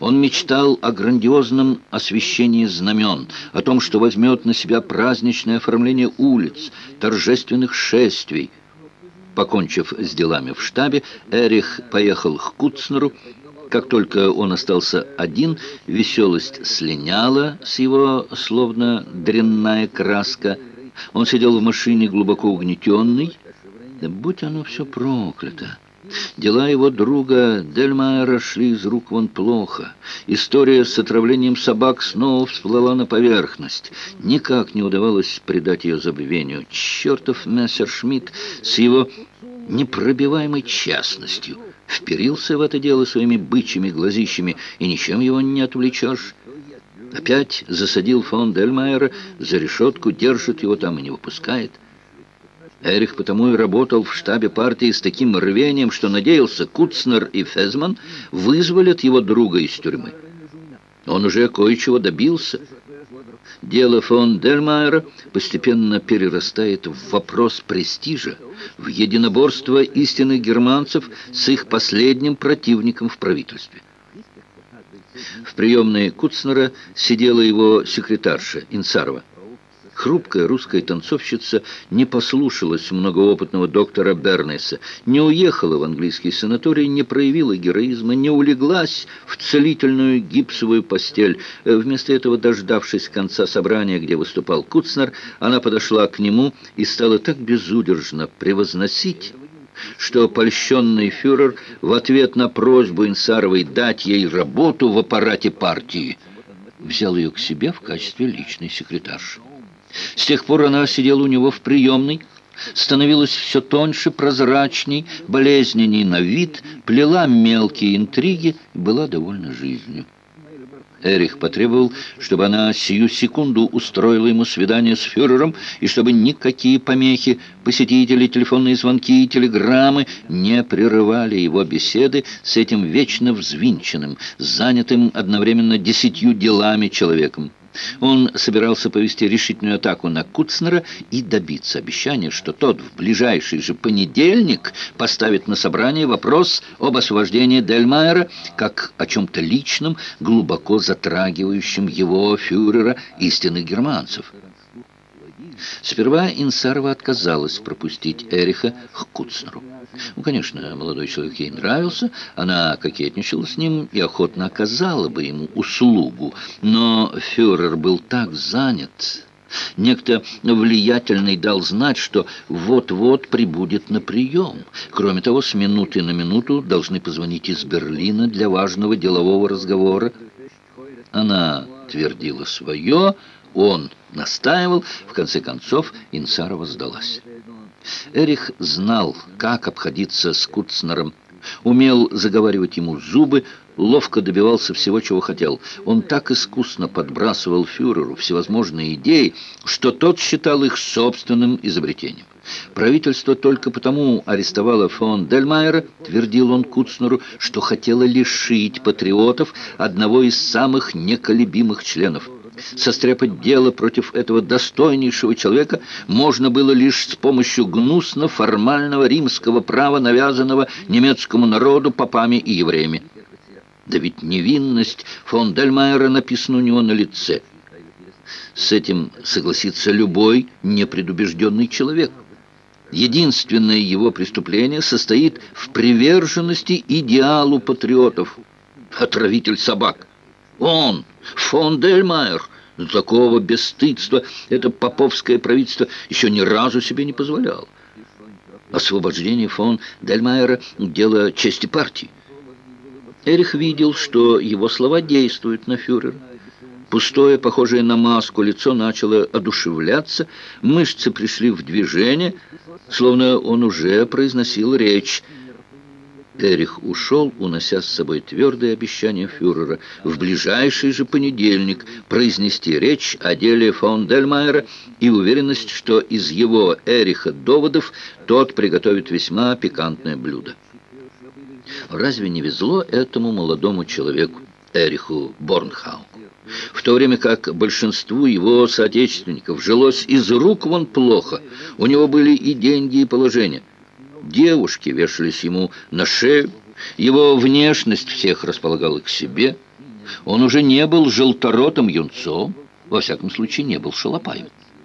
Он мечтал о грандиозном освещении знамен, о том, что возьмет на себя праздничное оформление улиц, торжественных шествий. Покончив с делами в штабе, Эрих поехал к Куцнеру. Как только он остался один, веселость слиняла с его, словно дрянная краска. Он сидел в машине глубоко угнетенный. Да будь оно все проклято! Дела его друга Дельмайера шли из рук вон плохо. История с отравлением собак снова всплыла на поверхность. Никак не удавалось придать ее забвению. Чертов Мессершмитт с его непробиваемой частностью вперился в это дело своими бычьими глазищами, и ничем его не отвлечешь. Опять засадил фон Дельмайера за решетку, держит его там и не выпускает. Эрих потому и работал в штабе партии с таким рвением, что надеялся, Куцнер и Фезман вызволят его друга из тюрьмы. Он уже кое-чего добился. Дело фон Дельмайера постепенно перерастает в вопрос престижа, в единоборство истинных германцев с их последним противником в правительстве. В приемной Куцнера сидела его секретарша Инсарова. Хрупкая русская танцовщица не послушалась многоопытного доктора Бернеса, не уехала в английский санаторий, не проявила героизма, не улеглась в целительную гипсовую постель. Вместо этого, дождавшись конца собрания, где выступал Куцнер, она подошла к нему и стала так безудержно превозносить, что польщенный фюрер в ответ на просьбу Инсаровой дать ей работу в аппарате партии взял ее к себе в качестве личной секретарши. С тех пор она сидела у него в приемной, становилась все тоньше, прозрачней, болезненней на вид, плела мелкие интриги и была довольна жизнью. Эрих потребовал, чтобы она сию секунду устроила ему свидание с фюрером, и чтобы никакие помехи, посетители, телефонные звонки и телеграммы не прерывали его беседы с этим вечно взвинченным, занятым одновременно десятью делами человеком. Он собирался повести решительную атаку на Куцнера и добиться обещания, что тот в ближайший же понедельник поставит на собрание вопрос об освобождении Дельмайера как о чем-то личном, глубоко затрагивающем его фюрера истинных германцев. Сперва Инсарова отказалась пропустить Эриха к Куцнеру. Ну, конечно, молодой человек ей нравился, она кокетничала с ним и охотно оказала бы ему услугу, но фюрер был так занят... Некто влиятельный дал знать, что вот-вот прибудет на прием. Кроме того, с минуты на минуту должны позвонить из Берлина для важного делового разговора. Она твердила свое, он настаивал. В конце концов, Инсарова сдалась. Эрих знал, как обходиться с Куцнером, умел заговаривать ему зубы, ловко добивался всего, чего хотел. Он так искусно подбрасывал фюреру всевозможные идеи, что тот считал их собственным изобретением. Правительство только потому арестовало фон Дельмайера, твердил он Куцнеру, что хотело лишить патриотов одного из самых неколебимых членов – Состряпать дело против этого достойнейшего человека можно было лишь с помощью гнусно-формального римского права, навязанного немецкому народу попами и евреями. Да ведь невинность фон Дельмайера написана у него на лице. С этим согласится любой непредубежденный человек. Единственное его преступление состоит в приверженности идеалу патриотов. Отравитель собак. Он, фон Дельмайер, такого бесстыдства это поповское правительство еще ни разу себе не позволяло. Освобождение фон Дельмайера – дело чести партии. Эрих видел, что его слова действуют на фюрера. Пустое, похожее на маску, лицо начало одушевляться, мышцы пришли в движение, словно он уже произносил речь – Эрих ушел, унося с собой твердое обещание фюрера в ближайший же понедельник произнести речь о деле фон Дельмайера и уверенность, что из его Эриха доводов тот приготовит весьма пикантное блюдо. Разве не везло этому молодому человеку, Эриху Борнхау? В то время как большинству его соотечественников жилось из рук вон плохо, у него были и деньги, и положение. Девушки вешались ему на шею, его внешность всех располагала к себе. Он уже не был желторотым юнцом, во всяком случае не был шалопаем.